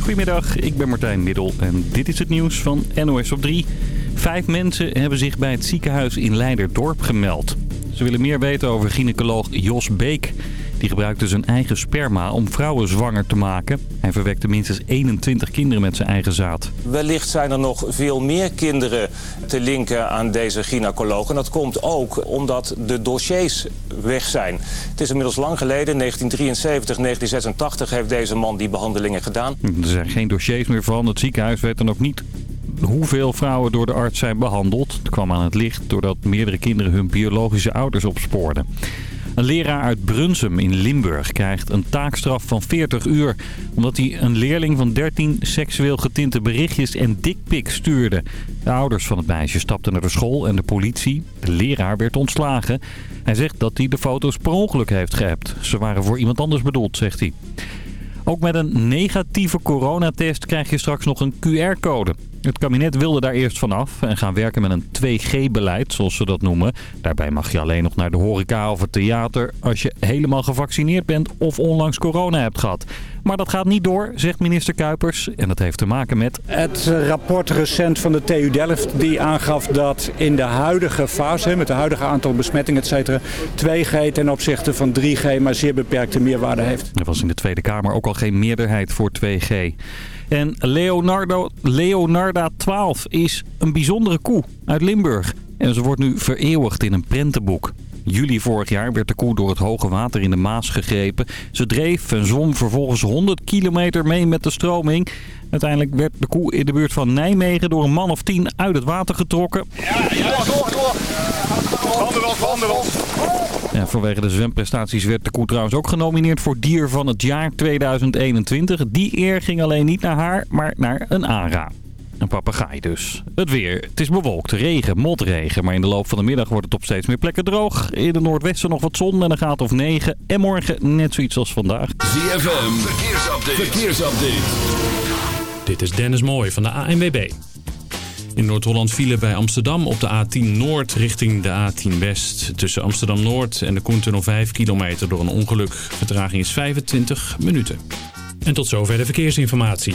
Goedemiddag, ik ben Martijn Middel en dit is het nieuws van NOS op 3. Vijf mensen hebben zich bij het ziekenhuis in Leiderdorp gemeld. Ze willen meer weten over gynaecoloog Jos Beek. Die gebruikte zijn eigen sperma om vrouwen zwanger te maken. Hij verwekte minstens 21 kinderen met zijn eigen zaad. Wellicht zijn er nog veel meer kinderen te linken aan deze gynaecoloog. En dat komt ook omdat de dossiers weg zijn. Het is inmiddels lang geleden, 1973, 1986 heeft deze man die behandelingen gedaan. Er zijn geen dossiers meer van. Het ziekenhuis weet dan ook niet hoeveel vrouwen door de arts zijn behandeld. Het kwam aan het licht doordat meerdere kinderen hun biologische ouders opspoorden. Een leraar uit Brunsum in Limburg krijgt een taakstraf van 40 uur... omdat hij een leerling van 13 seksueel getinte berichtjes en dikpik stuurde. De ouders van het meisje stapten naar de school en de politie. De leraar werd ontslagen. Hij zegt dat hij de foto's per ongeluk heeft gehept. Ze waren voor iemand anders bedoeld, zegt hij. Ook met een negatieve coronatest krijg je straks nog een QR-code. Het kabinet wilde daar eerst vanaf en gaan werken met een 2G-beleid, zoals ze dat noemen. Daarbij mag je alleen nog naar de horeca of het theater als je helemaal gevaccineerd bent of onlangs corona hebt gehad. Maar dat gaat niet door, zegt minister Kuipers. En dat heeft te maken met... Het rapport recent van de TU Delft die aangaf dat in de huidige fase, met het huidige aantal besmettingen, etc. 2G ten opzichte van 3G maar zeer beperkte meerwaarde heeft. Er was in de Tweede Kamer ook al geen meerderheid voor 2G. En Leonardo, Leonarda 12 is een bijzondere koe uit Limburg. En ze wordt nu vereeuwigd in een prentenboek. Juli vorig jaar werd de koe door het hoge water in de Maas gegrepen. Ze dreef en zwom vervolgens 100 kilometer mee met de stroming. Uiteindelijk werd de koe in de buurt van Nijmegen door een man of tien uit het water getrokken. Ja, ja, door, door. Los. Ja, vanwege de zwemprestaties werd de koe trouwens ook genomineerd voor Dier van het jaar 2021. Die eer ging alleen niet naar haar, maar naar een ARA. Een papegaai dus. Het weer. Het is bewolkt. Regen, motregen. Maar in de loop van de middag wordt het op steeds meer plekken droog. In de noordwesten nog wat zon en een graad of 9. En morgen net zoiets als vandaag. ZFM, verkeersupdate. verkeersupdate. Dit is Dennis Mooij van de ANWB. In Noord-Holland vielen bij Amsterdam op de A10 Noord richting de A10 West. Tussen Amsterdam Noord en de Koentunnel 5 kilometer door een ongeluk. Vertraging is 25 minuten. En tot zover de verkeersinformatie.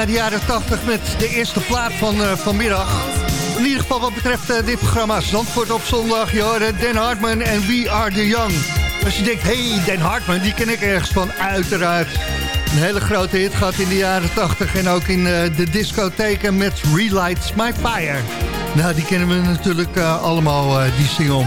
Naar de jaren 80 met de eerste plaat van uh, vanmiddag. In ieder geval wat betreft uh, dit programma Zandvoort op zondag. Je hoorde Dan Hartman en We Are The Young. Als je denkt, hey, Dan Hartman, die ken ik ergens van, uiteraard. Een hele grote hit gehad in de jaren 80 en ook in uh, de discotheken met Relights My Fire. Nou, die kennen we natuurlijk allemaal, die single.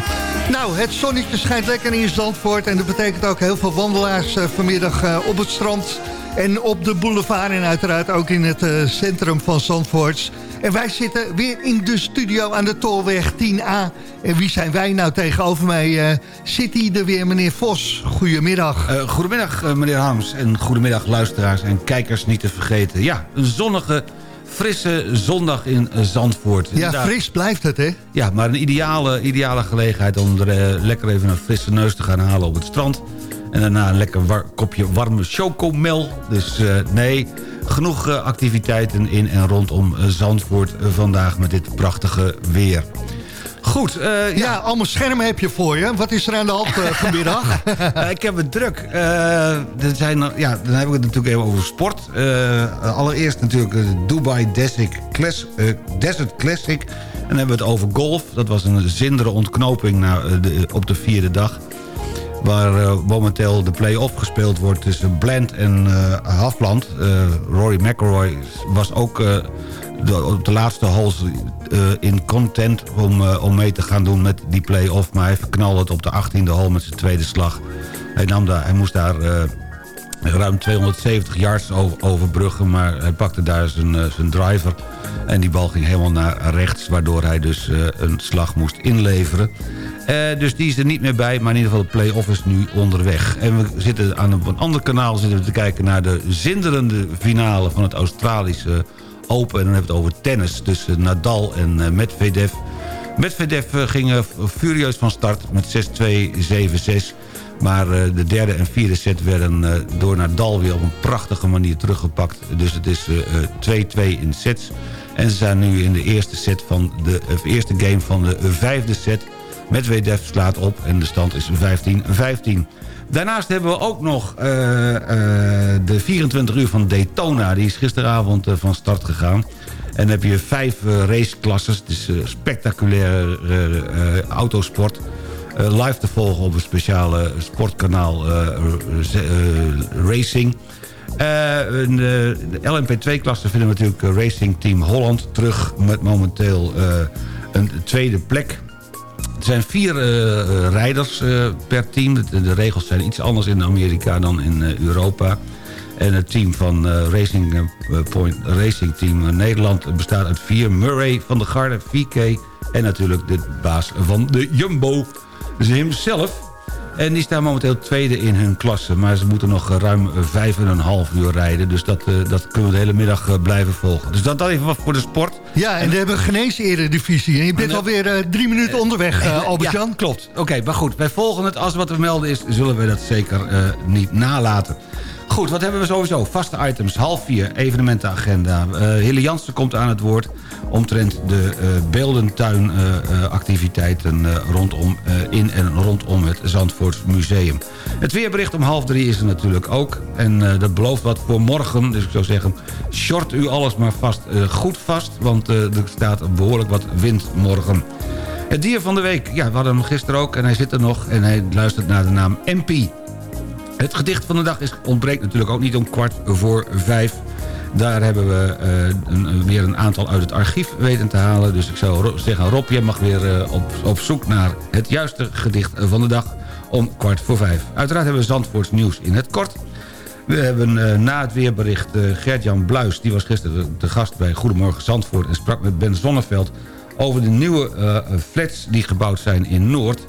Nou, het zonnetje schijnt lekker in Zandvoort en dat betekent ook heel veel wandelaars vanmiddag op het strand en op de boulevard en uiteraard ook in het uh, centrum van Zandvoort. En wij zitten weer in de studio aan de Tolweg 10A. En wie zijn wij nou tegenover mij? Uh, zit hier er weer, meneer Vos. Goedemiddag. Uh, goedemiddag, meneer Harms. En goedemiddag, luisteraars en kijkers niet te vergeten. Ja, een zonnige, frisse zondag in Zandvoort. Ja, fris blijft het, hè? Ja, maar een ideale, ideale gelegenheid om er lekker even een frisse neus te gaan halen op het strand... En daarna een lekker kopje warme chocomel. Dus uh, nee, genoeg uh, activiteiten in en rondom uh, Zandvoort vandaag met dit prachtige weer. Goed. ja. ja. allemaal schermen heb je voor je. Wat is er aan de hand vanmiddag? ik heb het druk. er zijn, ja, dan hebben we het natuurlijk even over sport. allereerst natuurlijk de Dubai Desert, Class, Desert Classic. En dan hebben we het over golf. Dat was een zindere ontknoping na, de, op de vierde dag waar uh, momenteel de play-off gespeeld wordt tussen Blend en uh, Rory McIlroy was ook op de laatste holes in content om, om mee te gaan doen met die play-off. Maar hij verknalde het op de 18e hole met zijn tweede slag. Hij, nam daar, hij moest daar ruim 270 yards over, overbruggen, maar hij pakte daar zijn, zijn driver. En die bal ging helemaal naar rechts, waardoor hij dus een slag moest inleveren. Uh, dus die is er niet meer bij, maar in ieder geval de play-off is nu onderweg. En we zitten aan een, ander kanaal zitten we te kijken naar de zinderende finale van het Australische Open. En dan hebben we het over tennis tussen Nadal en uh, Medvedev. Medvedev uh, ging furieus van start met 6-2, 7-6. Maar de derde en vierde set werden door Nadal weer op een prachtige manier teruggepakt. Dus het is 2-2 in sets. En ze zijn nu in de eerste, set van de, eerste game van de vijfde set... Medvedev slaat op en de stand is 15-15. Daarnaast hebben we ook nog uh, uh, de 24 uur van Daytona. Die is gisteravond uh, van start gegaan. En dan heb je vijf raceklasses. Het is spectaculaire autosport. live te volgen op een speciale sportkanaal Racing. in de, de LMP2-klasse vinden we natuurlijk Racing Team Holland terug... met momenteel een tweede plek. Er zijn vier uh, rijders uh, per team. De, regels zijn iets anders in Amerika dan in Europa. En het team van Racing Point Racing Team Nederland bestaat uit vier. Murray van de Garde, VK en natuurlijk de baas van de Jumbo. Dus hemzelf. En die staan momenteel tweede in hun klasse. Maar ze moeten nog ruim vijf en een half uur rijden. Dus dat, uh, dat kunnen we de hele middag uh, blijven volgen. Dus dat, dat even wat voor de sport. Ja, en, we hebben geen divisie. En je bent alweer uh, drie minuten onderweg, Albert-Jan. Ja, klopt. Oké, maar goed. Wij volgen het. Als wat te melden is, zullen we dat zeker niet nalaten. Goed, wat hebben we sowieso? Vaste items, half vier, evenementenagenda. Uh, Hille Jansen komt aan het woord omtrent de uh, beeldentuinactiviteiten uh, rondom, in en rondom het Zandvoorts Museum. Het weerbericht om half drie is er natuurlijk ook. En dat belooft wat voor morgen. Dus ik zou zeggen, short u alles maar vast goed vast. Want er staat behoorlijk wat wind morgen. Het dier van de week, ja, we hadden hem gisteren ook en hij zit er nog. En hij luistert naar de naam MP. Het gedicht van de dag is, ontbreekt natuurlijk ook niet om kwart voor vijf. Daar hebben we uh, een, weer een aantal uit het archief weten te halen. Dus ik zou zeggen, Rob, jij mag weer uh, op, op zoek naar het juiste gedicht van de dag om kwart voor vijf. Uiteraard hebben we Zandvoorts nieuws in het kort. We hebben uh, na het weerbericht Gert-Jan Bluis... die was gisteren de gast bij Goedemorgen Zandvoort... en sprak met Ben Zonneveld over de nieuwe flats die gebouwd zijn in Noord...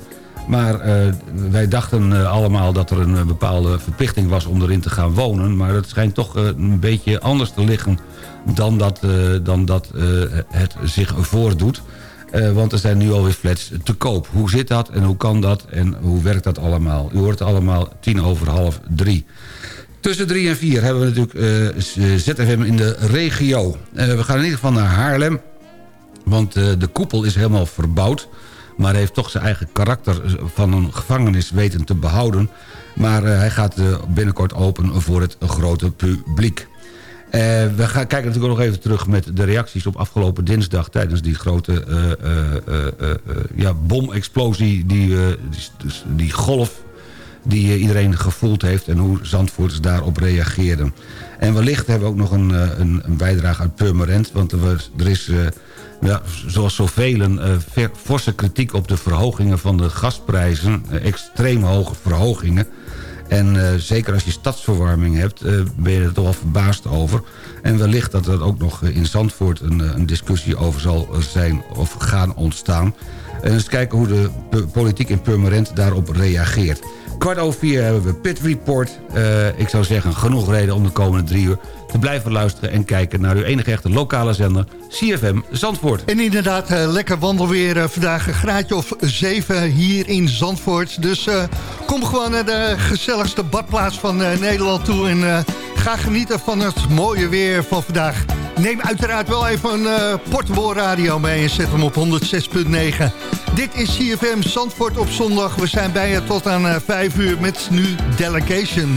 Maar uh, wij dachten uh, allemaal dat er een bepaalde verplichting was om erin te gaan wonen. Maar dat schijnt toch een beetje anders te liggen dan dat, dan dat het zich voordoet. want er zijn nu alweer flats te koop. Hoe zit dat en hoe kan dat en hoe werkt dat allemaal? U hoort allemaal tien over half drie. Tussen drie en vier hebben we natuurlijk ZFM in de regio. we gaan in ieder geval naar Haarlem. Want de koepel is helemaal verbouwd maar heeft toch zijn eigen karakter van een gevangenis weten te behouden. Maar uh, hij gaat uh, binnenkort open voor het grote publiek. Uh, we gaan kijken natuurlijk nog even terug met de reacties op afgelopen dinsdag... tijdens die grote uh, ja, bomexplosie, die, die, die, golf die iedereen gevoeld heeft... en hoe Zandvoorters daarop reageerden. En wellicht hebben we ook nog een, een, een bijdrage uit Purmerend... want er, er is ja, zoals zoveel uh, forse kritiek op de verhogingen van de gasprijzen. Uh, extreem hoge verhogingen. En uh, zeker als je stadsverwarming hebt, ben je er toch wel verbaasd over. En wellicht dat er ook nog in Zandvoort een, een discussie over zal zijn of gaan ontstaan. En eens kijken hoe de politiek in Purmerend daarop reageert. Kwart over vier hebben we Pit Report. ik zou zeggen, genoeg reden om de komende drie uur te blijven luisteren en kijken naar uw enige echte lokale zender CFM Zandvoort. En inderdaad, uh, lekker wandelweer uh, vandaag een graadje of 7 hier in Zandvoort. Dus uh, kom gewoon naar de gezelligste badplaats van Nederland toe en ga genieten van het mooie weer van vandaag. Neem uiteraard wel even een portable radio mee en zet hem op 106.9. Dit is CFM Zandvoort op zondag. We zijn bij je tot aan 5 uur met nu Delegation.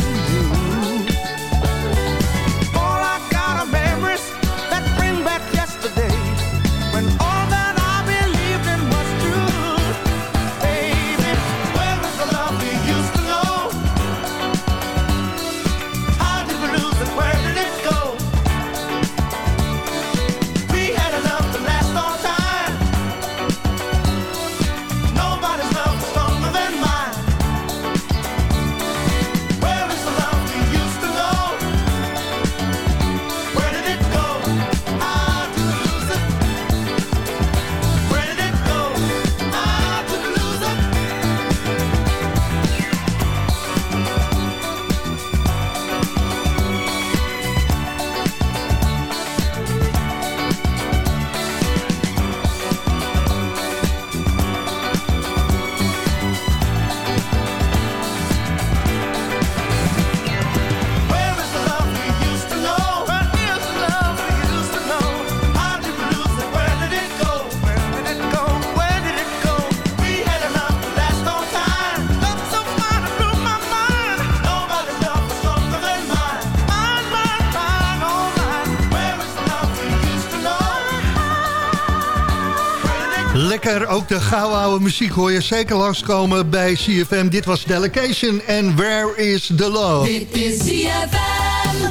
Lekker, ook de gouden oude muziek hoor je zeker langskomen bij CFM. Dit was Delegation en Where is the Love? Dit is ZFM.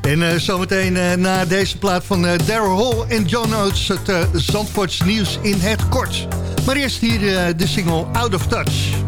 En eh, zometeen eh, na deze plaat van eh, Daryl Hall en John Oates... het Zandvoorts nieuws in het kort. Maar eerst hier de single Out of Touch.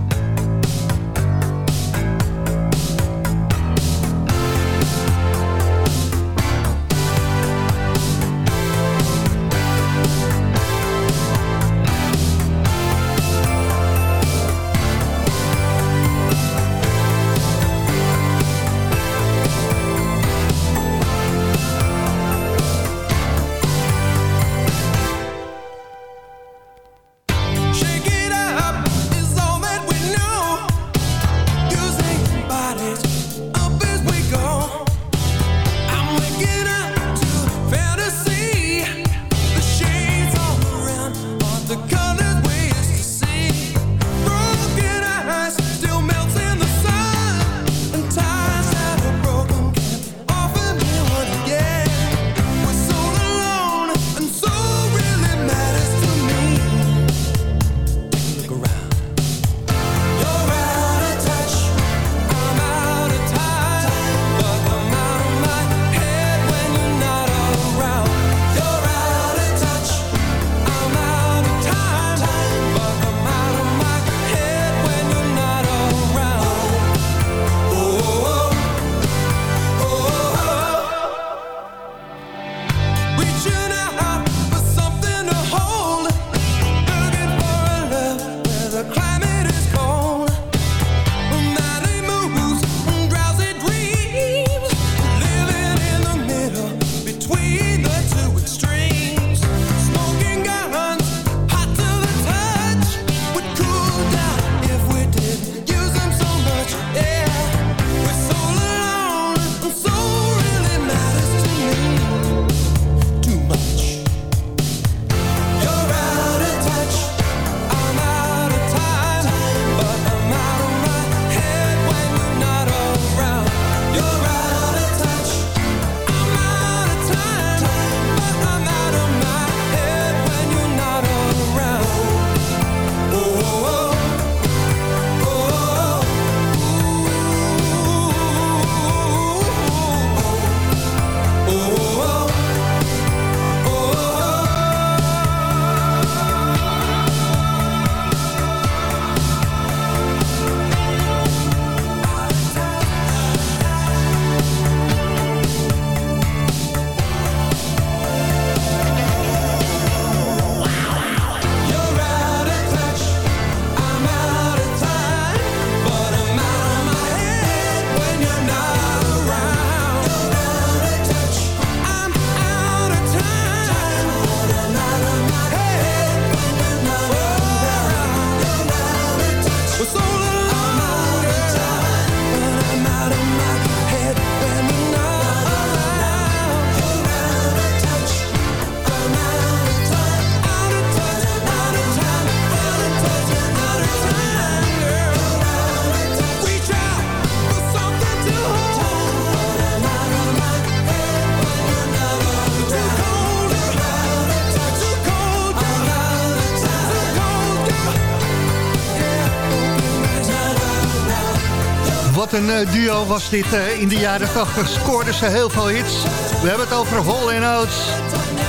Een uh, duo was dit uh, in de jaren 80. Scoorden ze heel veel hits. We hebben het over Hall and Oates.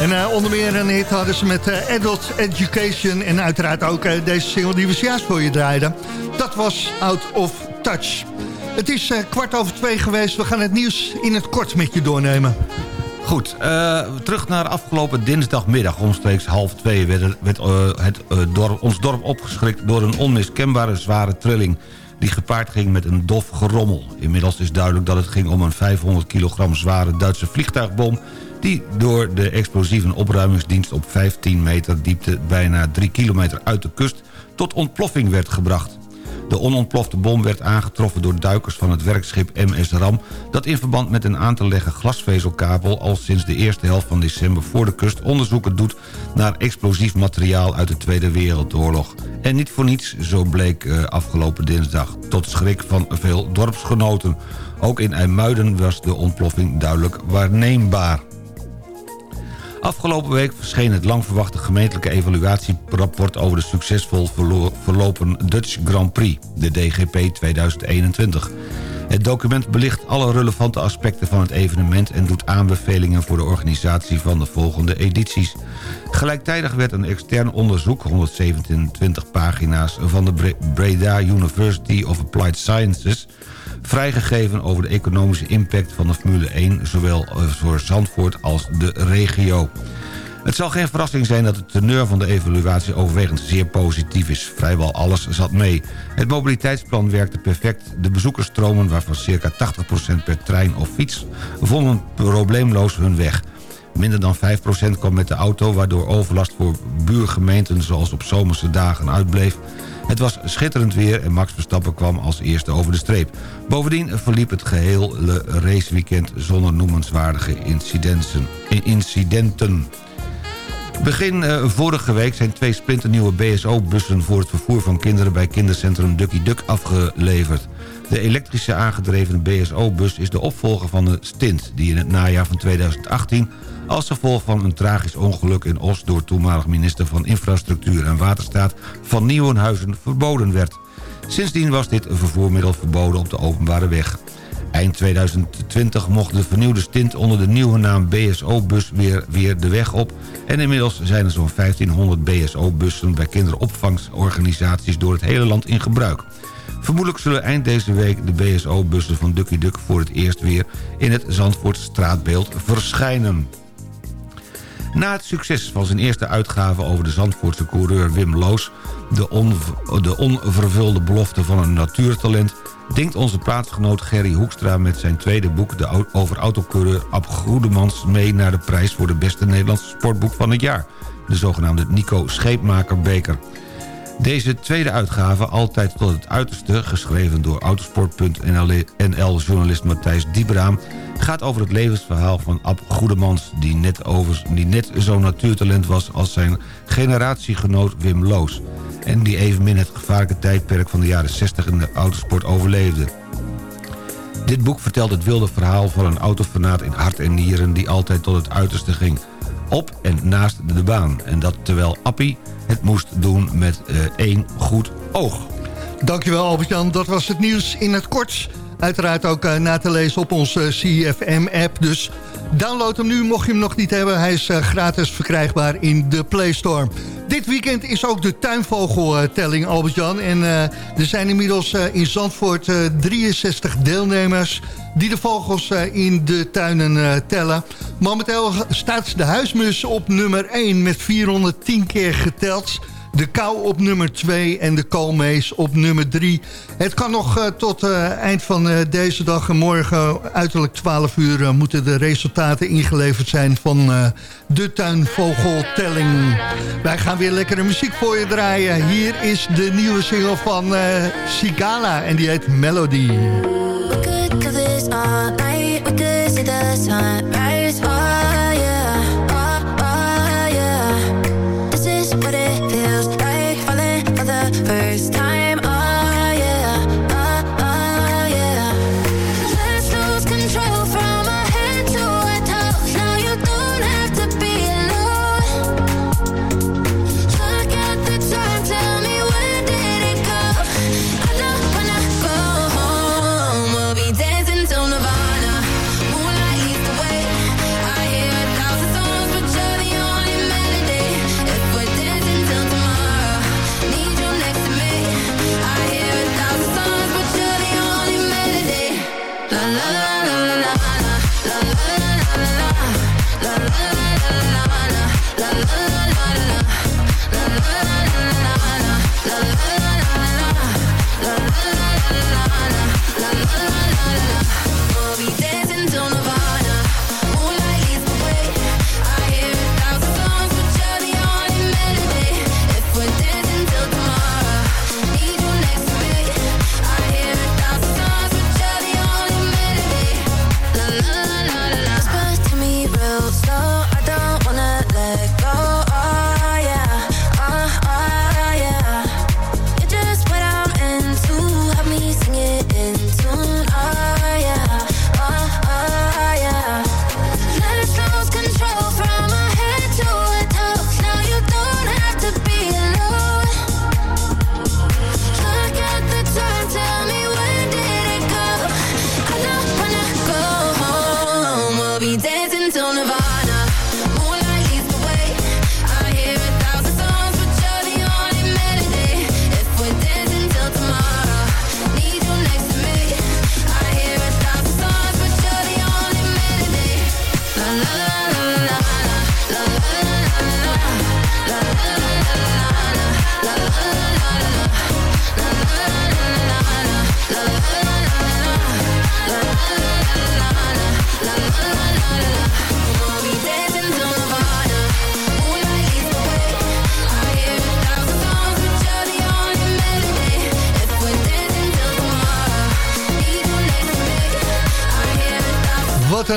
En uh, onder meer een hit hadden ze met Adult Education. En uiteraard ook deze single die we juist voor je draaiden. Dat was Out of Touch. Het is kwart over twee geweest. We gaan het nieuws in het kort met je doornemen. Goed, terug naar afgelopen dinsdagmiddag. Omstreeks half twee werd, werd het, ons dorp opgeschrikt... door een onmiskenbare zware trilling... die gepaard ging met een dof gerommel. Inmiddels is duidelijk dat het ging om een 500 kilogram zware Duitse vliegtuigbom... die door de explosieve opruimingsdienst op 15 meter diepte... bijna 3 kilometer uit de kust tot ontploffing werd gebracht. De onontplofte bom werd aangetroffen door duikers van het werkschip MS Ram... dat in verband met een aan te leggen glasvezelkabel... al sinds de eerste helft van december voor de kust onderzoeken doet... naar explosief materiaal uit de Tweede Wereldoorlog. En niet voor niets, zo bleek uh, afgelopen dinsdag... tot schrik van veel dorpsgenoten. Ook in IJmuiden was de ontploffing duidelijk waarneembaar. Afgelopen week verscheen het lang verwachte gemeentelijke evaluatierapport... over de succesvol verlopen Dutch Grand Prix, de DGP 2021. Het document belicht alle relevante aspecten van het evenement... en doet aanbevelingen voor de organisatie van de volgende edities. Gelijktijdig werd een extern onderzoek, 127 pagina's... van de Breda University of Applied Sciences vrijgegeven over de economische impact van de Formule 1... zowel eh, voor Zandvoort als de regio. Het zal geen verrassing zijn dat de teneur van de evaluatie overwegend zeer positief is. Vrijwel alles zat mee. Het mobiliteitsplan werkte perfect. De bezoekersstromen, waarvan circa 80% per trein of fiets... vonden probleemloos hun weg. Minder dan 5% kwam met de auto... waardoor overlast voor buurgemeenten zoals op zomerse dagen uitbleef... Het was schitterend weer en Max Verstappen kwam als eerste over de streep. Bovendien verliep het gehele raceweekend zonder noemenswaardige incidenten. Begin uh, vorige week zijn twee splinternieuwe BSO-bussen... voor het vervoer van kinderen bij kindercentrum Ducky Duck afgeleverd. De elektrische aangedreven BSO-bus is de opvolger van de Stint... die in het najaar van 2018 als gevolg van een tragisch ongeluk in Os... door toenmalig minister van Infrastructuur en Waterstaat van Nieuwenhuizen verboden werd. Sindsdien was dit vervoermiddel verboden op de openbare weg. Eind 2020 mocht de vernieuwde stint onder de nieuwe naam BSO-bus weer, weer de weg op... en inmiddels zijn er zo'n 1500 BSO-bussen bij kinderopvangsorganisaties door het hele land in gebruik. Vermoedelijk zullen eind deze week de BSO-bussen van Ducky Duck voor het eerst weer in het Zandvoort straatbeeld verschijnen. Na het succes van zijn eerste uitgave over de Zandvoortse coureur Wim Loos... de, de onvervulde belofte van een natuurtalent... denkt onze plaatsgenoot Gerry Hoekstra met zijn tweede boek... De over autocoureur Ab Goedemans mee naar de prijs... voor de beste Nederlandse sportboek van het jaar. De zogenaamde Nico Scheepmakerbeker. Deze tweede uitgave, altijd tot het uiterste... geschreven door autosport.nl-journalist Matthijs Diebraam gaat over het levensverhaal van Ab Goedemans... die net, over, net zo'n natuurtalent was als zijn generatiegenoot Wim Loos... en die evenmin het gevaarlijke tijdperk van de jaren 60 in de autosport overleefde. Dit boek vertelt het wilde verhaal van een autofanaat in hart en nieren... die altijd tot het uiterste ging, op en naast de baan. En dat terwijl Appie het moest doen met uh, één goed oog. Dankjewel Albert-Jan, dat was het nieuws in het kort... Uiteraard ook uh, na te lezen op onze CFM-app. Dus download hem nu, mocht je hem nog niet hebben. Hij is uh, gratis verkrijgbaar in de Play Store. Dit weekend is ook de tuinvogeltelling, Albert-Jan. En er zijn inmiddels in Zandvoort 63 deelnemers... die de vogels in de tuinen tellen. Momenteel staat de huismus op nummer 1 met 410 keer geteld... De kou op nummer 2 en de koolmees op nummer 3. Het kan nog uh, tot uh, eind van uh, deze dag en morgen, uiterlijk 12 uur... moeten de resultaten ingeleverd zijn van de tuinvogeltelling. Wij gaan weer lekkere muziek voor je draaien. Hier is de nieuwe single van Sigala en die heet Melody.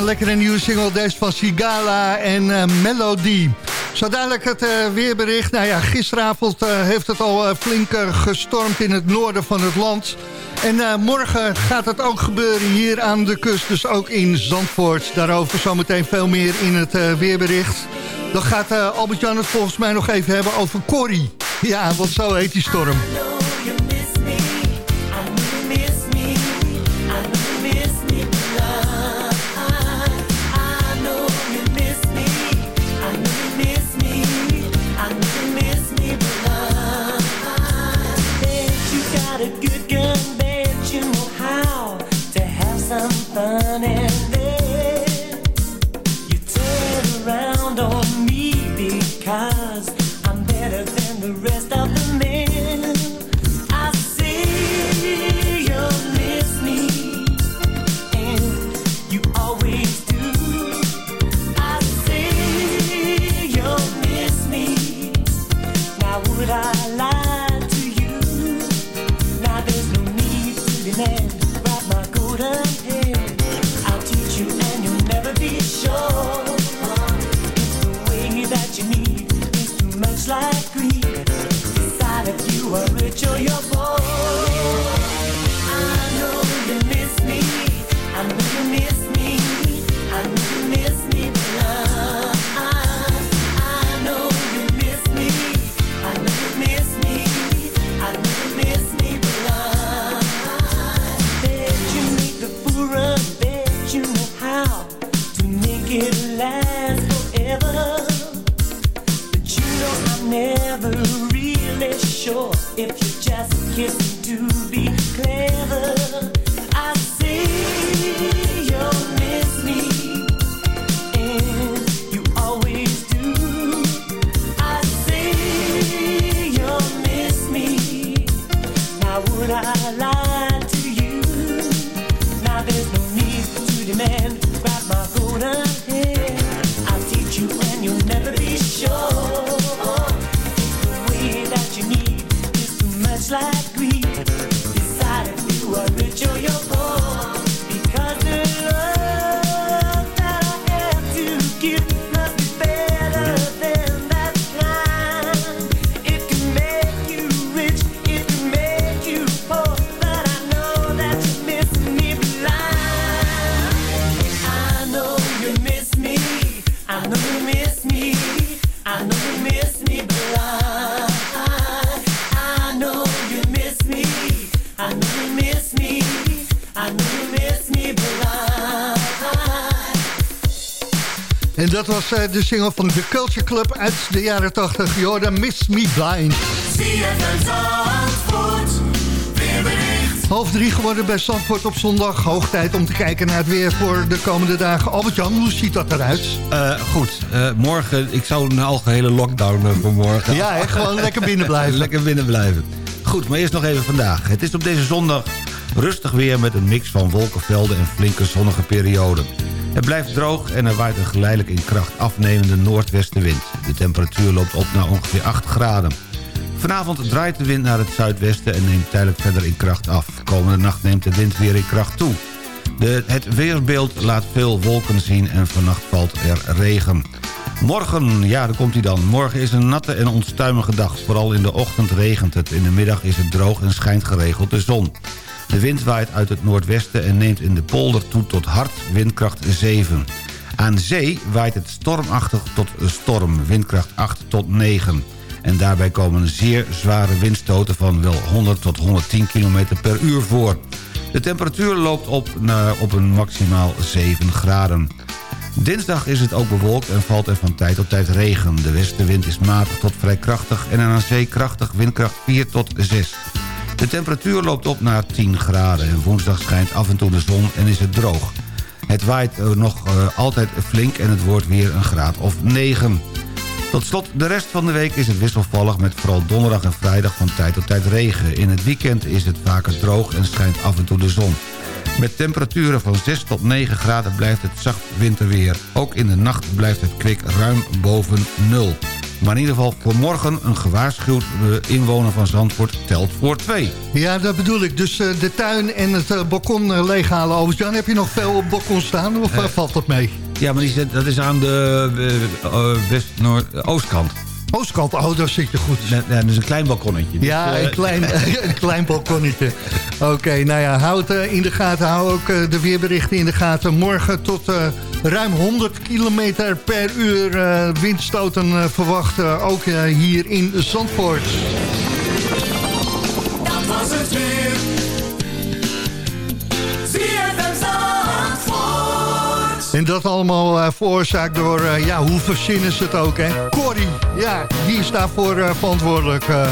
Lekkere nieuwe single. Deze van Sigala en uh, Melody. Zo dadelijk het uh, weerbericht. Nou ja, gisteravond uh, heeft het al flink gestormd in het noorden van het land. En morgen gaat het ook gebeuren hier aan de kust. Dus ook in Zandvoort. Daarover zometeen veel meer in het weerbericht. Dan gaat Albert-Jan het volgens mij nog even hebben over Corrie. Ja, want zo heet die storm. Dat was uh, de single van The Culture Club uit de jaren 80. Jordan Miss Me Blind. Half drie geworden bij Zandvoort op zondag. Hoog tijd om te kijken naar het weer voor de komende dagen. Albert-Jan, hoe ziet dat eruit? Uh, goed, uh, morgen, ik zou een algehele lockdown uh, voor morgen. Ja, he, gewoon lekker binnen blijven. lekker binnen blijven. Goed, maar eerst nog even vandaag. Het is op deze zondag rustig weer met een mix van wolkenvelden en flinke zonnige perioden. Het blijft droog en er waait een geleidelijk in kracht afnemende noordwestenwind. De temperatuur loopt op naar ongeveer 8 graden. Vanavond draait de wind naar het zuidwesten en neemt tijdelijk verder in kracht af. Komende nacht neemt de wind weer in kracht toe. De, het weerbeeld laat veel wolken zien en vannacht valt er regen. Morgen, ja, daar komt hij dan. Morgen is een natte en onstuimige dag. Vooral in de ochtend regent het. In de middag is het droog en schijnt geregeld de zon. De wind waait uit het noordwesten en neemt in de polder toe tot hard windkracht 7. Aan zee waait het stormachtig tot storm, windkracht 8 tot 9. En daarbij komen zeer zware windstoten van wel 100 tot 110 km per uur voor. De temperatuur loopt op naar op een maximaal 7 graden. Dinsdag is het ook bewolkt en valt er van tijd tot tijd regen. De westenwind is matig tot vrij krachtig en aan zee krachtig windkracht 4 tot 6. De temperatuur loopt op naar 10 graden en woensdag schijnt af en toe de zon en is het droog. Het waait nog uh, altijd flink en het wordt weer een graad of 9. Tot slot, de rest van de week is het wisselvallig met vooral donderdag en vrijdag van tijd tot tijd regen. In het weekend is het vaker droog en schijnt af en toe de zon. Met temperaturen van 6 tot 9 graden blijft het zacht winterweer. Ook in de nacht blijft het kwik ruim boven nul. Maar in ieder geval voor morgen een gewaarschuwd eh, inwoner van Zandvoort telt voor twee. Ja, dat bedoel ik. Dus eh, de tuin en het eh, balkon leeghalen. Overigens, heb je nog veel op balkon staan of valt dat mee? Ja, maar die, dat is aan de west-noord-oostkant. Oostkant, oh, daar zit je goed. Ja, dat is een klein balkonnetje. Dus, Ja, eh, een klein, een klein balkonnetje. Oké, nou ja, houd het in de gaten. Hou ook eh, de weerberichten in de gaten. Morgen tot eh, ruim 100 kilometer per uur eh, windstoten verwachten. Ook eh, hier in Zandvoort. Dat was het weer. En dat allemaal eh, veroorzaakt door, eh, ja, hoe verzinnen ze het ook, hè? Corrie, ja, die is daarvoor eh, verantwoordelijk. eh,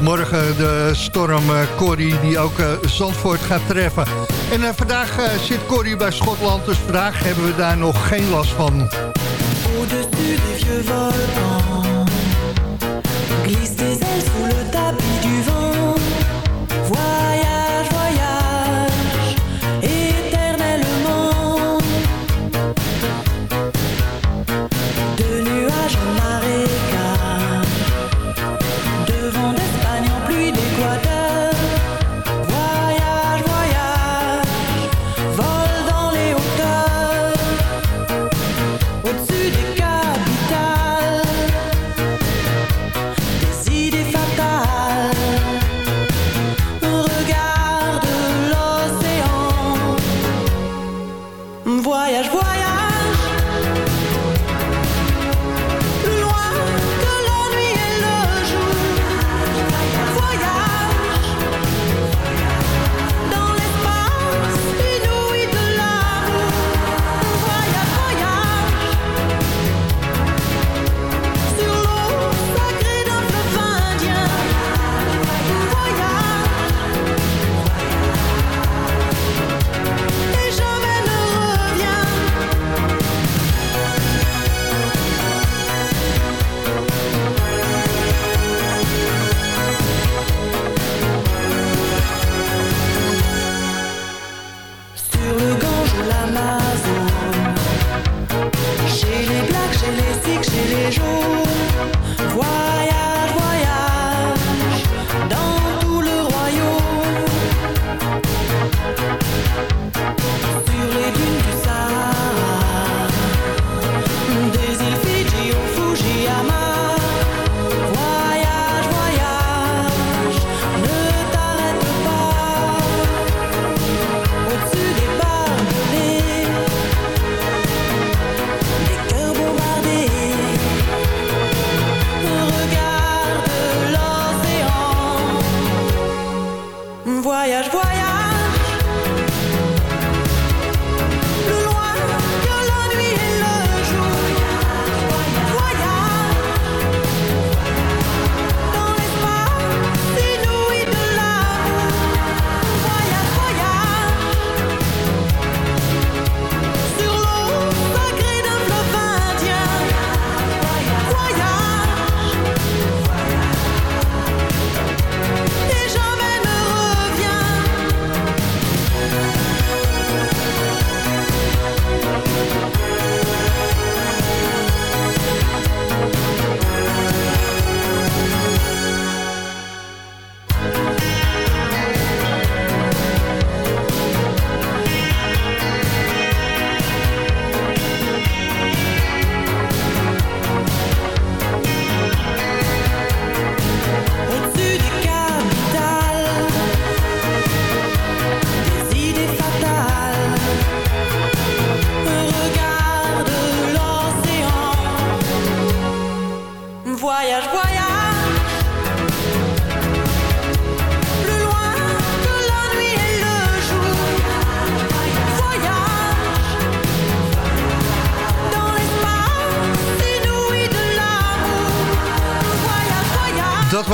morgen de storm eh, Corrie, die ook eh, Zandvoort gaat treffen. En eh, vandaag eh, zit Corrie bij Schotland, dus vandaag hebben we daar nog geen last van. Au-dessus des vieux volcans Glisse tes ailes sous le tapis du vent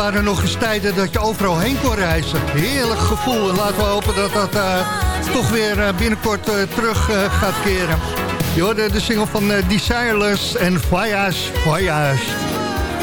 waren nog eens tijden dat je overal heen kon reizen. Heerlijk gevoel. En laten we hopen dat dat eh, toch weer eh, binnenkort eh, terug gaat keren. Je de single van Desireless en Voyage, Voyage.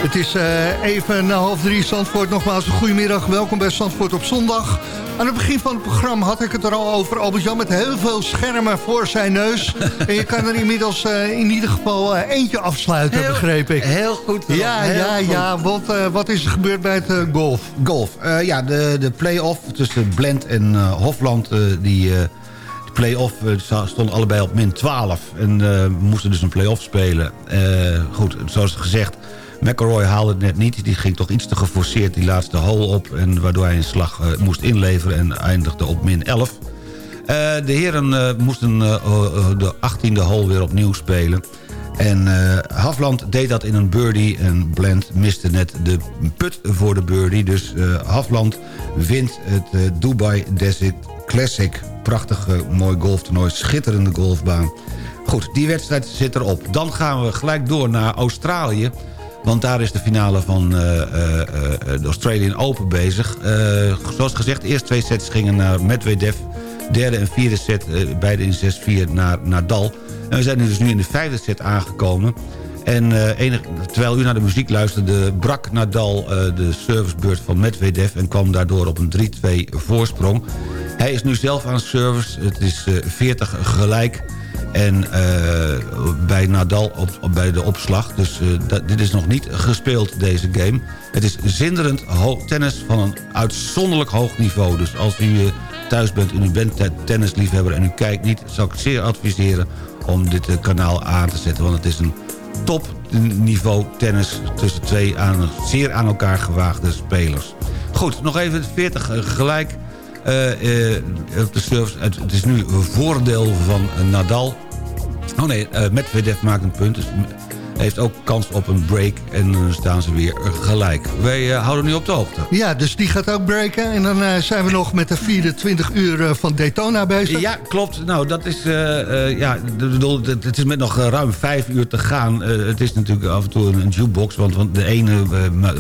Het is even na half drie Zandvoort. Nogmaals een goedemiddag. Welkom bij Zandvoort op zondag. Aan het begin van het programma had ik het er al over. Albert-Jan met heel veel schermen voor zijn neus. en je kan er inmiddels uh, in ieder geval uh, eentje afsluiten, heel, begreep ik. Heel goed. Ja, heel ja, goed. ja. Want wat is er gebeurd bij het golf? Golf. ja, de, de play-off tussen Blend en Hofland... die play-off stonden allebei op min 12. En moesten dus een play-off spelen. goed, zoals gezegd McElroy haalde het net niet. Die ging toch iets te geforceerd die laatste hole op. En waardoor hij een slag uh, moest inleveren en eindigde op min 11. Uh, de heren uh, moesten de 18e hole weer opnieuw spelen. En Hafland deed dat in een birdie. En Blend miste net de put voor de birdie. Dus Hafland wint het Dubai Desert Classic. Prachtig mooi golftoernooi. Schitterende golfbaan. Goed, die wedstrijd zit erop. Dan gaan we gelijk door naar Australië. Want daar is de finale van uh, uh, de Australian Open bezig. Zoals gezegd, de eerste twee sets gingen naar Medvedev. Derde en vierde set, beide in 6-4 naar Nadal. En we zijn dus nu in de vijfde set aangekomen. En enig, terwijl u naar de muziek luisterde... brak Nadal de servicebeurt van Medvedev... en kwam daardoor op een 3-2 voorsprong. Hij is nu zelf aan service. Het is 40 gelijk... En uh, bij Nadal op, op, bij de opslag. Dus dat, dit is nog niet gespeeld, deze game. Het is zinderend tennis van een uitzonderlijk hoog niveau. Dus als u uh, thuis bent en u bent tennisliefhebber en u kijkt niet... zou ik zeer adviseren om dit kanaal aan te zetten. Want het is een topniveau tennis tussen twee aan, zeer aan elkaar gewaagde spelers. Goed, nog even 40 gelijk... Op de service. Het, is nu een voordeel van Nadal. Oh nee, Medvedev maakt een punt. Dus heeft ook kans op een break. En dan staan ze weer gelijk. Wij houden nu op de hoogte. Ja, dus die gaat ook breken. En dan zijn we nog met de 24 uur van Daytona bezig. Ja, klopt. Nou, dat is... ja, bedoel, het is met nog ruim vijf uur te gaan. het is natuurlijk af en toe een jukebox. Want, want de ene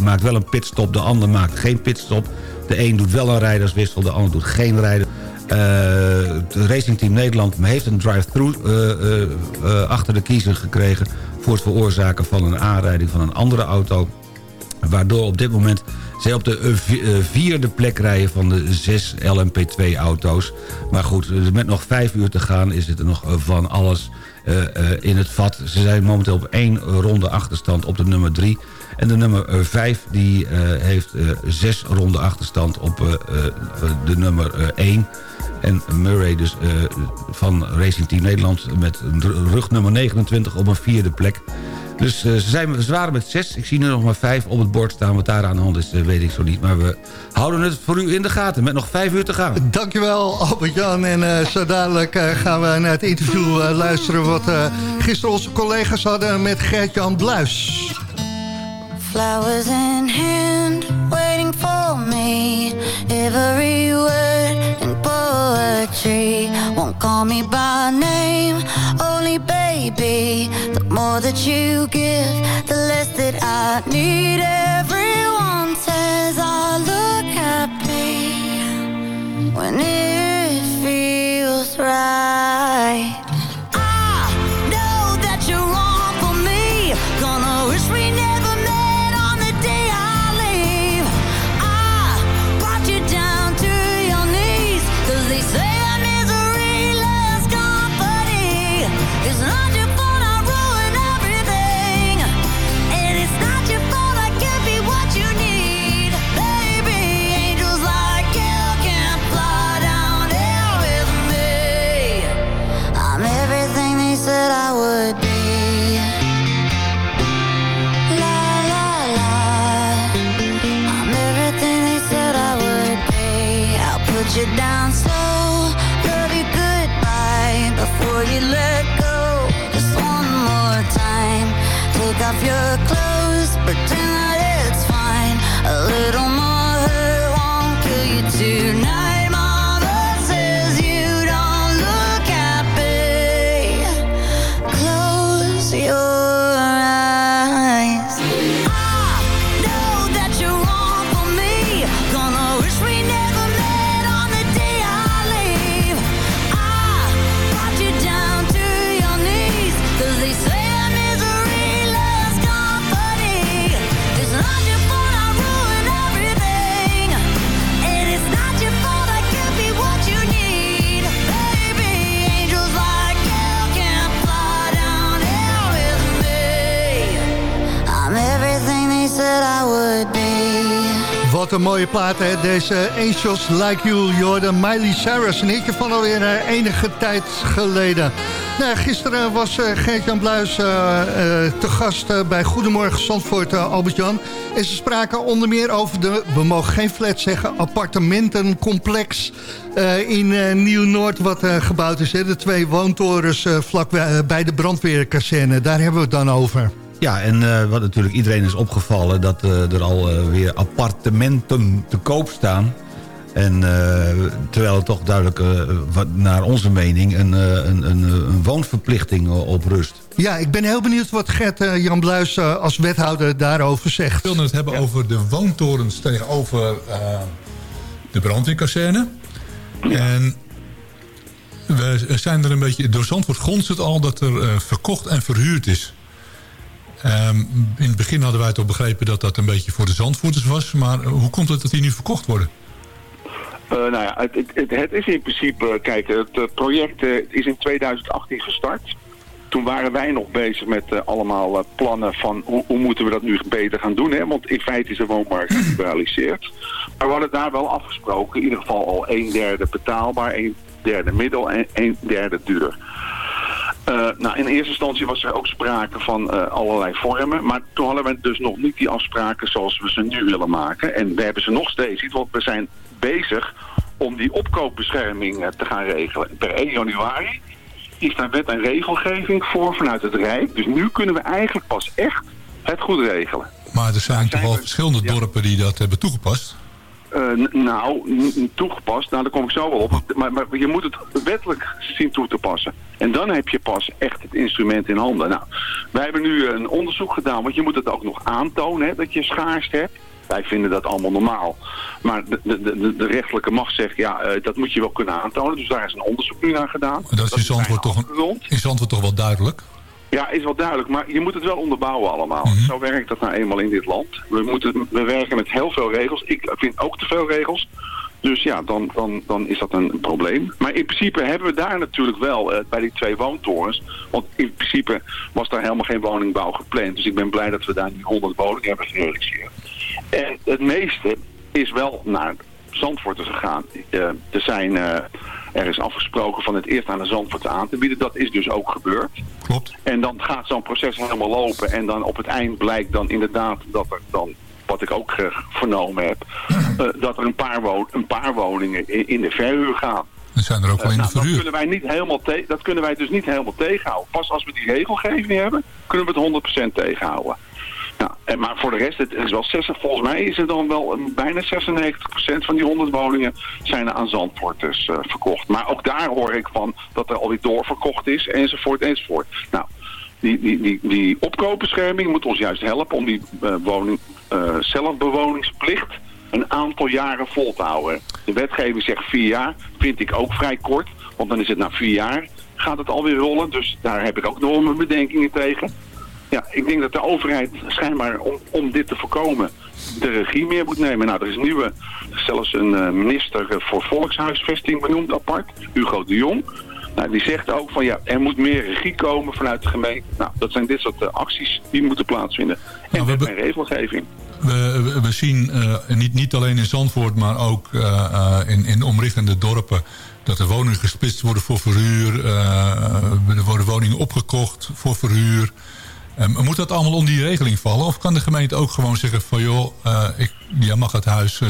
maakt wel een pitstop. De ander maakt geen pitstop. De een doet wel een rijderswissel, de ander doet geen rijder. Uh, het Racing Team Nederland heeft een drive-thru uh, uh, achter de kiezer gekregen... voor het veroorzaken van een aanrijding van een andere auto. Waardoor op dit moment zij op de vierde plek rijden van de zes LMP2-auto's. Maar goed, met nog vijf uur te gaan is het er nog van alles in het vat. Ze zijn momenteel op één ronde achterstand op de nummer drie... En de nummer 5 die uh, heeft uh, zes ronde achterstand op uh, de nummer 1. En Murray dus van Racing Team Nederland met rug nummer 29 op een vierde plek. Dus ze, zijn, ze waren met zes. Ik zie nu nog maar vijf op het bord staan. Wat daar aan de hand is, weet ik zo niet. Maar we houden het voor u in de gaten. Met nog vijf uur te gaan. Dankjewel Albert-Jan. En zo dadelijk gaan we naar het interview luisteren... wat gisteren onze collega's hadden met Gert-Jan Bluis. Flowers in hand, waiting for me. Every word in poetry won't call me by name, only baby. The more that you give, the less that I need. Everyone says I look happy when it feels right. You down slow, love you goodbye before you let go. Just one more time. Take off your clothes, pretend that it's fine. A little Wat een mooie plaat, hè? Deze Angels Like You, Jordan Miley Cyrus. Een eentje van alweer uh, enige tijd geleden. Nou, gisteren was uh, Geert-Jan Bluis uh, te gast bij Goedemorgen Zandvoort, Albert-Jan. En ze spraken onder meer over de, we mogen geen flat zeggen, appartementencomplex in Nieuw-Noord wat gebouwd is. Hè? De twee woontorens vlak bij de brandweerkazerne, daar hebben we het dan over. Ja, en uh, wat natuurlijk iedereen is opgevallen... dat uh, er alweer uh, weer appartementen te koop staan. En terwijl er toch duidelijk, wat, naar onze mening... een, een, een, een woonverplichting op rust. Ja, ik ben heel benieuwd wat Gert Jan Bluis als wethouder daarover zegt. Ik wilde het hebben ja. over de woontorens tegenover de brandweerkazerne. Ja. En we zijn er een beetje... Door Zandvoort grondt het al dat er verkocht en verhuurd is... Um, in het begin hadden wij toch begrepen dat dat een beetje voor de zandvoerders was. Maar hoe komt het dat die nu verkocht worden? Uh, nou ja, het, het, het, is in principe, kijk, het project uh, is in 2018 gestart. Toen waren wij nog bezig met uh, allemaal plannen van hoe, hoe, moeten we dat nu beter gaan doen. Hè? Want in feite is de woonmarkt geliberaliseerd. Maar we hadden daar wel afgesproken, in ieder geval al een derde betaalbaar, een derde middel en een derde duur. Uh, nou, in eerste instantie was er ook sprake van uh, allerlei vormen. Maar toen hadden we dus nog niet die afspraken zoals we ze nu willen maken. En we hebben ze nog steeds niet, want we zijn bezig om die opkoopbescherming uh, te gaan regelen. Per 1 januari is daar wet en regelgeving voor vanuit het Rijk. Dus nu kunnen we eigenlijk pas echt het goed regelen. Maar er zijn, zijn toch al verschillende dorpen die dat hebben toegepast? Uh, nou, toegepast, nou daar kom ik zo wel op. Maar, maar, je moet het wettelijk zien toe te passen. En dan heb je pas echt het instrument in handen. Nou, wij hebben nu een onderzoek gedaan, want je moet het ook nog aantonen hè, dat je schaarste hebt. Wij vinden dat allemaal normaal. Maar de, de, de, macht zegt, ja, uh, dat moet je wel kunnen aantonen. Dus daar is een onderzoek nu naar gedaan. Dat, dat is in antwoord toch, een, is antwoord toch wel duidelijk? Ja, is wel duidelijk. Maar je moet het wel onderbouwen allemaal. Mm -hmm. Zo werkt dat nou eenmaal in dit land. We, moeten, we werken met heel veel regels. Ik vind ook te veel regels. Dus ja, dan, dan, dan is dat een, probleem. Maar in principe hebben we daar natuurlijk wel uh, bij die twee woontorens. Want in principe was daar helemaal geen woningbouw gepland. Dus ik ben blij dat we daar nu 100 woningen hebben gerealiseerd. En het meeste is wel naar Zandvoort gegaan. Uh, er zijn... Uh, er is afgesproken van het eerst aan de Zandvoort aan te bieden. Dat is dus ook gebeurd. Klopt. En dan gaat zo'n proces helemaal lopen. En dan op het eind blijkt dan inderdaad dat er dan, wat ik ook uh, vernomen heb, uh, dat er een paar, een paar woningen in, in, de verhuur gaan. En zijn er ook wel in de nou, verhuur? Dat kunnen, wij niet helemaal dat kunnen wij dus niet helemaal tegenhouden. Pas als we die regelgeving hebben, kunnen we het 100% tegenhouden. Nou, maar voor de rest, het is wel 60, volgens mij is er dan wel bijna 96% van die 100 woningen zijn aan Zandvoorters uh, verkocht. Maar ook daar hoor ik van dat er alweer doorverkocht is, enzovoort, enzovoort. Nou, die, die, die, die opkoopbescherming moet ons juist helpen om die uh, woning, uh, zelfbewoningsplicht een aantal jaren vol te houden. De wetgeving zegt vier jaar, vind ik ook vrij kort, want dan is het na vier jaar gaat het alweer rollen. Dus daar heb ik ook nog mijn bedenkingen tegen. Ja, ik denk dat de overheid schijnbaar om, om dit te voorkomen de regie meer moet nemen. Nou, er is nieuwe, zelfs een uh, minister voor volkshuisvesting benoemd apart, Hugo de Jong. Nou, die zegt ook van ja, er moet meer regie komen vanuit de gemeente. Nou, dat zijn dit soort uh, acties die moeten plaatsvinden. En nou, we hebben regelgeving. We, we, zien uh, niet, niet alleen in Zandvoort, maar ook in, in omliggende dorpen dat er woningen gesplitst worden voor verhuur. er worden woningen opgekocht voor verhuur. Um, moet dat allemaal onder die regeling vallen? Of kan de gemeente ook gewoon zeggen van joh, uh, ik, jij mag het huis uh,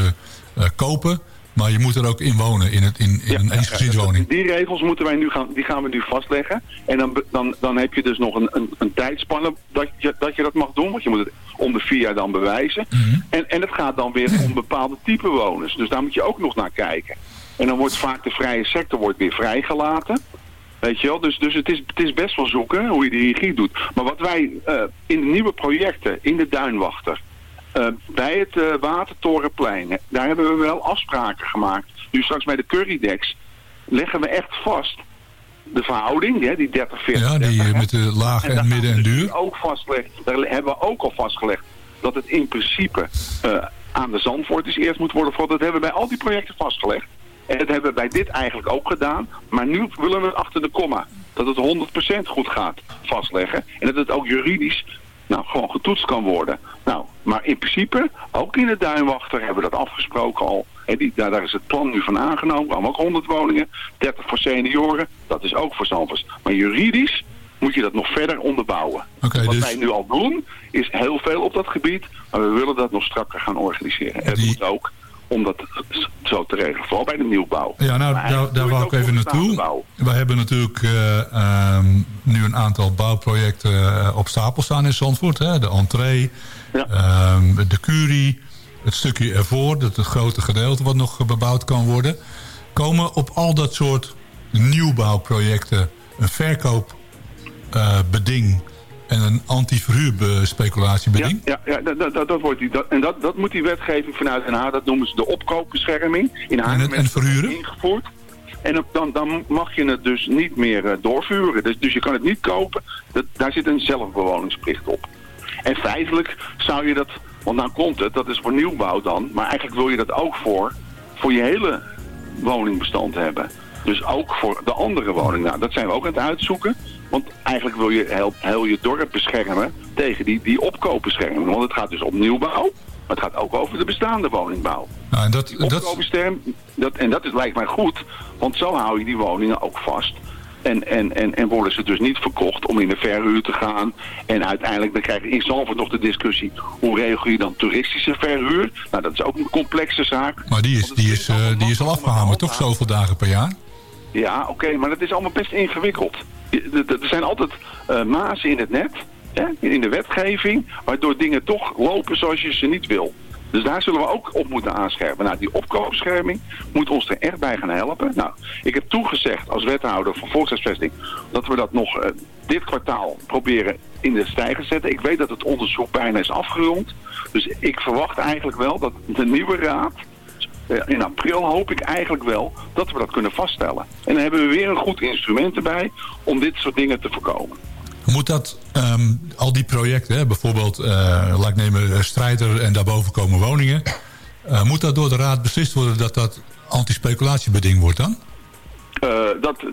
uh, kopen... maar je moet er ook in wonen, in, het, in, in ja, een eensgezinswoning? Die regels moeten wij nu gaan, die gaan we nu vastleggen. En dan, dan, dan heb je dus nog een, een, een tijdspanne dat je, dat je dat mag doen. Want je moet het om de vier jaar dan bewijzen. Mm -hmm. en, en het gaat dan weer om bepaalde type woners. Dus daar moet je ook nog naar kijken. En dan wordt vaak de vrije sector wordt weer vrijgelaten... Weet je wel? Dus, dus het, is, het is best wel zoeken hoe je die regie doet. Maar wat wij uh, in de nieuwe projecten, in de Duinwachter, uh, bij het uh, Watertorenplein, daar hebben we wel afspraken gemaakt. Nu straks bij de Currydex leggen we echt vast de verhouding, hè, die 30, 40, Ja, die 30, met de lage en, en midden en duur. Ook vastgelegd, daar hebben we ook al vastgelegd dat het in principe aan de Zandvoort eerst moet worden. Dat hebben we bij al die projecten vastgelegd. En dat hebben we bij dit eigenlijk ook gedaan. Maar nu willen we achter de komma. Dat het 100% goed gaat vastleggen. En dat het ook juridisch nou, gewoon getoetst kan worden. Nou, maar in principe, ook in de Duinwachter hebben we dat afgesproken al. En die, daar, daar is het plan nu van aangenomen. We hebben ook 100 woningen, 30 voor senioren. Dat is ook voor Zandvoort. Maar juridisch moet je dat nog verder onderbouwen. Wat dus- wij nu al doen, is heel veel op dat gebied. Maar we willen dat nog strakker gaan organiseren. En het moet ook om dat zo te regelen. Vooral bij de nieuwbouw. Ja, nou, daar, daar wou ik even naartoe. We hebben natuurlijk eh, ehm, nu een aantal bouwprojecten eh, op stapel staan in Zandvoort. Hè? De entree, ehm, de curie, het stukje ervoor, dat het grote gedeelte wat nog bebouwd kan worden. Komen op al dat soort nieuwbouwprojecten een verkoopbeding en een anti-verhuurspeculatiebeding? Ja, ja dat, dat, dat, dat wordt die, dat, en dat, dat moet die wetgeving vanuit Den Haag, dat noemen ze de opkoopbescherming. In Haag En het- en verhuren? ingevoerd. En dan, dan mag je het dus niet meer eh, doorvuren. Dus, dus je kan het niet kopen. Dat, daar zit een zelfbewoningsplicht op. En feitelijk zou je dat, want nou komt het, dat is voor nieuwbouw dan. Maar eigenlijk wil je dat ook voor, voor je hele woningbestand hebben. Dus ook voor de andere woning. Nou, dat zijn we ook aan het uitzoeken. Want eigenlijk wil je heel, heel je dorp beschermen tegen die, die opkoopbescherming. Want het gaat dus om nieuwbouw. Maar het gaat ook over de bestaande woningbouw. Nou, en dat, dat, en dat is, lijkt mij goed. Want zo hou je die woningen ook vast. En, en, en, en worden ze dus niet verkocht om in de verhuur te gaan. En uiteindelijk dan krijg je in Zalvoort nog de discussie... hoe regel je dan toeristische verhuur? Nou, dat is ook een complexe zaak. Maar die is, die, is, eh, die is al afgehamerd, toch? Zoveel dagen per jaar? Ja, oké, maar dat is allemaal best ingewikkeld. Er zijn altijd eh mazen in het net, hè, in de wetgeving, waardoor dingen toch lopen zoals je ze niet wil. Dus daar zullen we ook op moeten aanscherpen. Nou, die opkoopbescherming moet ons er echt bij gaan helpen. Nou, ik heb toegezegd als wethouder van volkshuisvesting dat we dat nog eh, dit kwartaal proberen in de stijger zetten. Ik weet dat het onderzoek bijna is afgerond. Dus ik verwacht eigenlijk wel dat de nieuwe raad in april hoop ik eigenlijk wel dat we dat kunnen vaststellen. En dan hebben we weer een goed instrument erbij om dit soort dingen te voorkomen. Moet dat, ehm, al die projecten, hè, bijvoorbeeld, eh laat ik nemen, eh, Strijder en daarboven komen woningen. eh, moet dat door de raad beslist worden dat dat anti-speculatiebeding wordt dan? Eh, dat,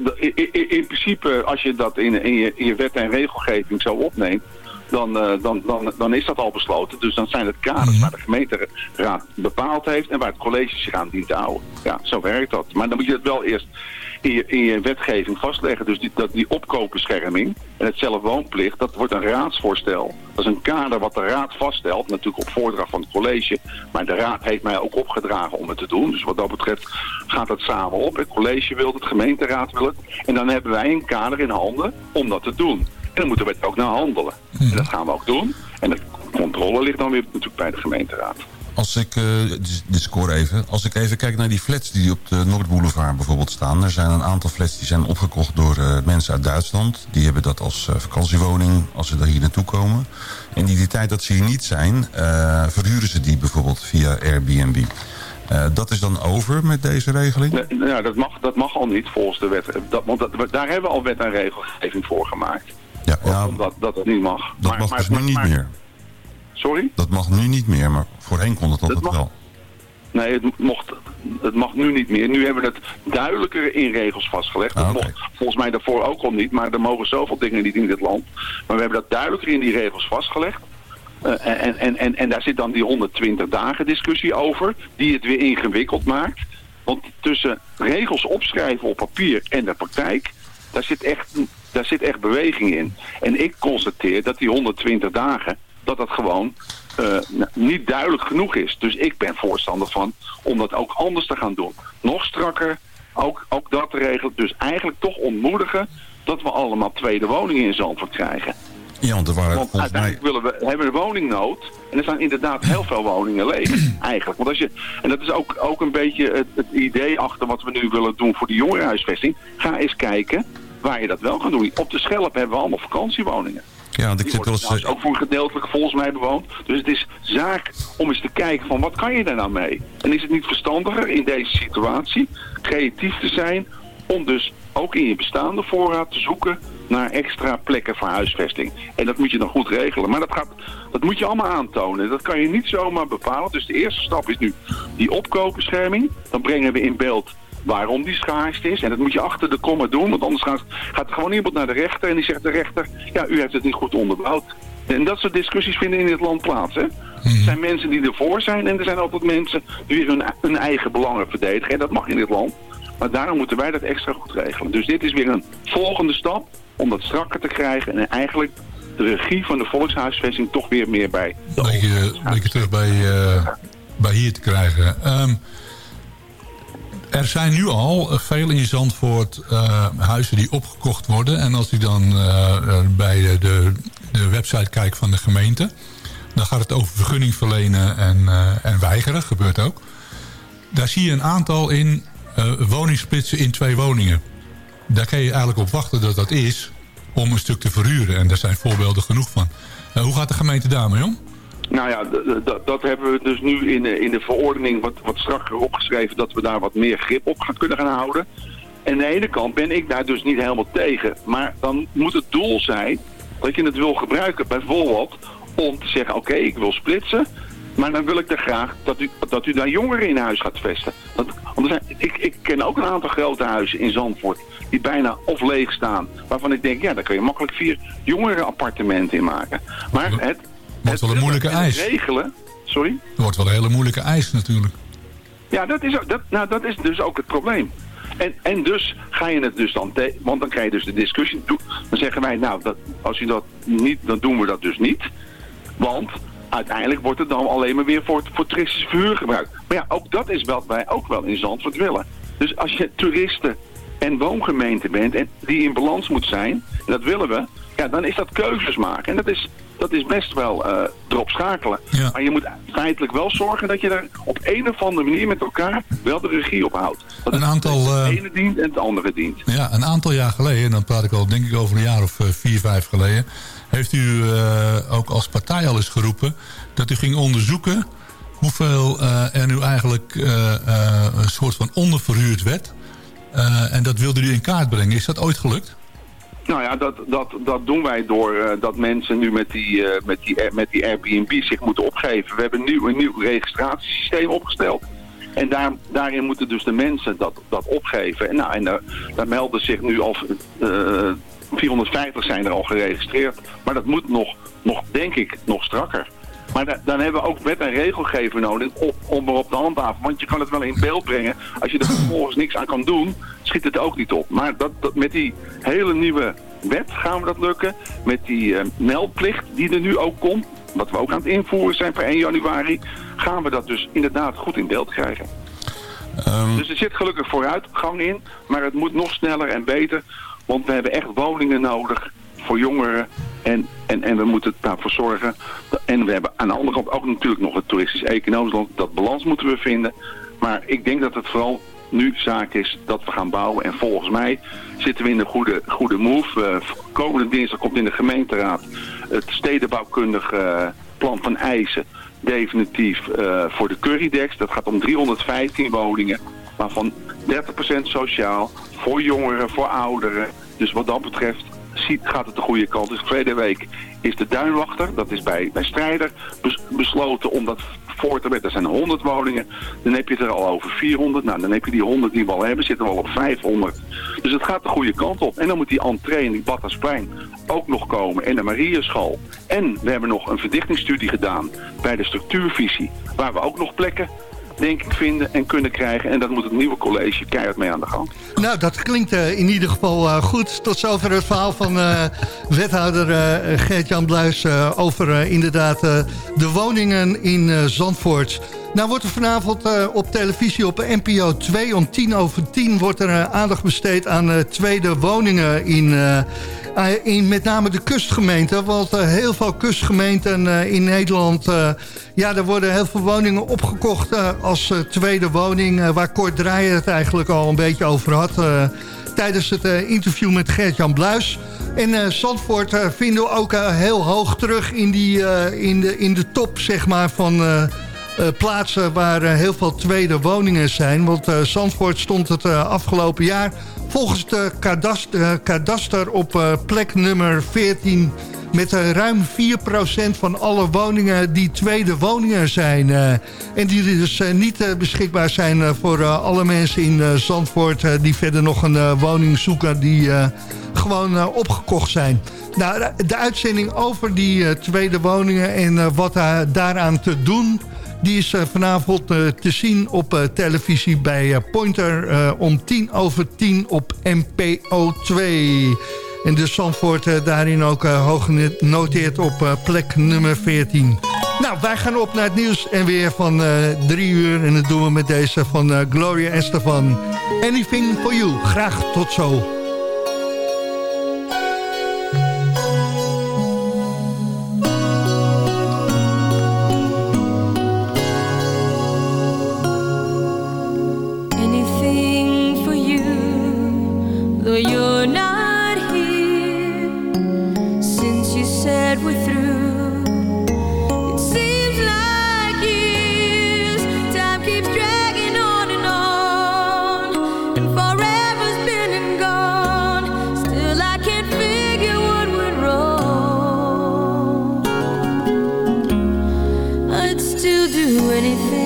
in principe, als je dat in, in, je, in je wet en regelgeving zo opneemt, dan, eh, dan, dan, dan is dat al besloten. Dus dan zijn het kaders waar de gemeenteraad bepaald heeft en waar het college zich aan dient te houden. Ja, zo werkt dat. Maar dan moet je het wel eerst in je, in je wetgeving vastleggen. Dus die, dat, die opkoopbescherming en het zelfwoonplicht, dat wordt een raadsvoorstel. Dat is een kader wat de raad vaststelt, natuurlijk op voordracht van het college. Maar de raad heeft mij ook opgedragen om het te doen. Dus wat dat betreft gaat het samen op. Het college wil het, de gemeenteraad wil het. En dan hebben wij een kader in handen om dat te doen. En dan moeten we het ook naar handelen. En dat gaan we ook doen. En de controle ligt dan weer natuurlijk bij de gemeenteraad. Als ik, eh, dit dit score even, als ik even kijk naar die flats die op de Noordboulevard bijvoorbeeld staan. Er zijn een aantal flats die zijn opgekocht door eh, mensen uit Duitsland. Die hebben dat als eh, vakantiewoning als ze daar hier naartoe komen. En die, die tijd dat ze hier niet zijn, verhuren ze die bijvoorbeeld via Airbnb. Dat is dan over met deze regeling? Nee, nou ja, dat, mag, dat mag al niet volgens de wet. Dat, want dat, daar hebben we al wet en regelgeving voor gemaakt. Ja, ja Dat, dat het niet mag. dat Maar- mag maar- dus nu niet maar- meer. Sorry? Dat mag nu niet meer, maar voorheen kon het altijd mag- wel. Nee, het, mocht, het mag nu niet meer. Nu hebben we het duidelijker in regels vastgelegd. Dat Ah, mocht volgens mij daarvoor ook al niet, maar er mogen zoveel dingen niet in dit land. Maar we hebben dat duidelijker in die regels vastgelegd. Eh, en, en, en, en daar zit dan die 120 dagen discussie over, die het weer ingewikkeld maakt. Want tussen regels opschrijven op papier en de praktijk, daar zit echt, daar zit echt beweging in. En ik constateer dat die 120 dagen, dat dat gewoon eh, niet duidelijk genoeg is. Dus ik ben voorstander van om dat ook anders te gaan doen. Nog strakker, ook, ook dat te regelen. Dus eigenlijk toch ontmoedigen dat we allemaal tweede woningen in Zandvoort krijgen. Ja, want er waren Want volgens mij... uiteindelijk willen we, hebben we woningnood. En er zijn inderdaad heel veel woningen leeg, eigenlijk. Want als je, en dat is ook, ook een beetje het, het idee achter wat we nu willen doen voor de jongerenhuisvesting. Ga eens kijken waar je dat wel kan doen. Op de Schelp hebben we allemaal vakantiewoningen. Ja, want ik zit wel eens... ook voor een gedeeltelijk volgens mij bewoond. Dus het is zaak om eens te kijken van wat kan je daar nou mee? En is het niet verstandiger in deze situatie creatief te zijn om dus ook in je bestaande voorraad te zoeken naar extra plekken voor huisvesting. En dat moet je dan goed regelen. Maar dat, gaat, dat moet je allemaal aantonen. Dat kan je niet zomaar bepalen. Dus de eerste stap is nu die opkoopbescherming. Dan brengen we in beeld waarom die schaarste is. En dat moet je achter de komma doen, want anders gaat, gaat er gewoon iemand naar de rechter en die zegt de rechter, ja, u heeft het niet goed onderbouwd. En dat soort discussies vinden in dit land plaats. Hè? Mhm. Er zijn mensen die ervoor zijn en er zijn altijd mensen die weer hun, hun eigen belangen verdedigen. En dat mag in dit land. Maar daarom moeten wij dat extra goed regelen. Dus dit is weer een volgende stap om dat strakker te krijgen. En eigenlijk de regie van de volkshuisvesting toch weer meer bij. Een beetje, terug bij, eh, bij hier te krijgen. Ehm, er zijn nu al eh, veel in Zandvoort uh, huizen die opgekocht worden. En als ik dan uh, bij de, de, website kijk van de gemeente... dan gaat het over vergunning verlenen en, en weigeren. gebeurt ook. Daar zie je een aantal in woningsplitsen in twee woningen. Daar kun je eigenlijk op wachten dat dat is om een stuk te verhuren. En daar zijn voorbeelden genoeg van. hoe gaat de gemeente daarmee om? Nou ja, dat hebben we dus nu in de, in de verordening wat, wat strakker opgeschreven... dat we daar wat meer grip op gaan kunnen gaan houden. En aan de ene kant ben ik daar dus niet helemaal tegen. Maar dan moet het doel zijn dat je het wil gebruiken. Bijvoorbeeld om te zeggen, oké, ik wil splitsen... Maar dan wil ik er graag dat u, dat u daar jongeren in huis gaat vesten. Want ik, ik ken ook een aantal grote huizen in Zandvoort die bijna of leeg staan. Waarvan ik denk, ja, daar kun je makkelijk vier jongere appartementen in maken. Maar het, wordt wel een moeilijke eis. regelen... Sorry? Het wordt wel een hele moeilijke eis natuurlijk. Ja, dat is, dat, nou, dat is dus ook het probleem. En, en dus ga je het dus dan... Want dan krijg je dus de discussie... Dan zeggen wij, nou, dat, als je dat niet... Dan doen we dat dus niet. Want uiteindelijk wordt het dan alleen maar weer voor, voor toeristisch verhuur gebruikt. Maar ja, ook dat is wat wij ook wel in Zandvoort willen. Dus als je toeristen en woongemeente bent en die in balans moet zijn, en dat willen we, ja, dan is dat keuzes maken. En dat is, dat is best wel uh, erop schakelen. Ja. Maar je moet feitelijk wel zorgen dat je er op een of andere manier met elkaar wel de regie op houdt. Dat een aantal, het uh, ene dient en het andere dient. Ja, een aantal jaar geleden, en dan praat ik al denk ik over een jaar of uh, vier, vijf geleden... heeft u ook als partij al eens geroepen dat u ging onderzoeken... hoeveel er nu eigenlijk een soort van onderverhuurd werd... en dat wilde u in kaart brengen. Is dat ooit gelukt? Nou ja, dat, dat, dat doen wij door uh, dat mensen nu met die, uh, met, die, met die Airbnb zich moeten opgeven. We hebben nu een nieuw registratiesysteem opgesteld. En daar, daarin moeten dus de mensen dat, dat opgeven. En, nou, en daar, daar melden zich nu al... Uh, 450 zijn er al geregistreerd. Maar dat moet nog, nog denk ik, nog strakker. Maar da dan hebben we ook wet en regelgever nodig om, om erop te handhaven. Want je kan het wel in beeld brengen. Als je er vervolgens niks aan kan doen, schiet het ook niet op. Maar dat, dat, met die hele nieuwe wet gaan we dat lukken. Met die uh, meldplicht die er nu ook komt, wat we ook aan het invoeren zijn per 1 januari, gaan we dat dus inderdaad goed in beeld krijgen. Um... Dus er zit gelukkig vooruitgang in, maar het moet nog sneller en beter. Want we hebben echt woningen nodig voor jongeren. En, en, en we moeten daarvoor zorgen. En we hebben aan de andere kant ook natuurlijk nog het toeristisch-economisch land. Dat balans moeten we vinden. Maar ik denk dat het vooral nu zaak is dat we gaan bouwen. En volgens mij zitten we in een goede, goede move. Uh, komende dinsdag komt in de gemeenteraad het stedenbouwkundig uh, plan van eisen definitief uh, voor de Currydex. Dat gaat om 315 woningen, waarvan 30% sociaal, voor jongeren, voor ouderen. Dus wat dat betreft gaat het de goede kant. Dus tweede week is de Duinwachter, dat is bij, bij Strijder, bes, besloten om dat voor te zetten. Er zijn 100 woningen, dan heb je het er al over 400. Nou, dan heb je die 100 die we al hebben, zitten we al op 500. Dus het gaat de goede kant op. En dan moet die entree in die ook nog komen. En de Marieschool. En we hebben nog een verdichtingsstudie gedaan bij de structuurvisie. Waar we ook nog plekken denk ik, vinden en kunnen krijgen. En dat moet het nieuwe college keihard mee aan de gang. Nou, dat klinkt uh, in ieder geval uh, goed. Tot zover het verhaal van uh, wethouder Gert-Jan Bluis... over inderdaad de woningen in Zandvoort. Nou wordt er vanavond uh, op televisie op NPO 2 om tien over tien... wordt er uh, aandacht besteed aan uh, tweede woningen in, in met name de kustgemeenten. Want heel veel kustgemeenten in Nederland... ja, er worden heel veel woningen opgekocht als tweede woning... waar Kort Draaier het eigenlijk al een beetje over had... tijdens het interview met Gert-Jan Bluis... En Zandvoort vinden we ook heel hoog terug in, die, in, de, in de top zeg maar, van uh, plaatsen waar uh, heel veel tweede woningen zijn. Want uh, Zandvoort stond het afgelopen jaar volgens de kadaster, kadaster op plek nummer 14 Met ruim 4% van alle woningen die tweede woningen zijn. En die dus niet beschikbaar zijn voor alle mensen in Zandvoort... die verder nog een woning zoeken die gewoon opgekocht zijn. Nou, de uitzending over die tweede woningen en wat daaraan te doen... Die is vanavond te zien op televisie bij Pointer om tien over tien op NPO 2. En de Zandvoort daarin ook hoog genoteerd op plek nummer 14. Nou, wij gaan op naar het nieuws en weer van drie uur. En dat doen we met deze van Gloria Estefan. Anything for you. Graag tot zo. Van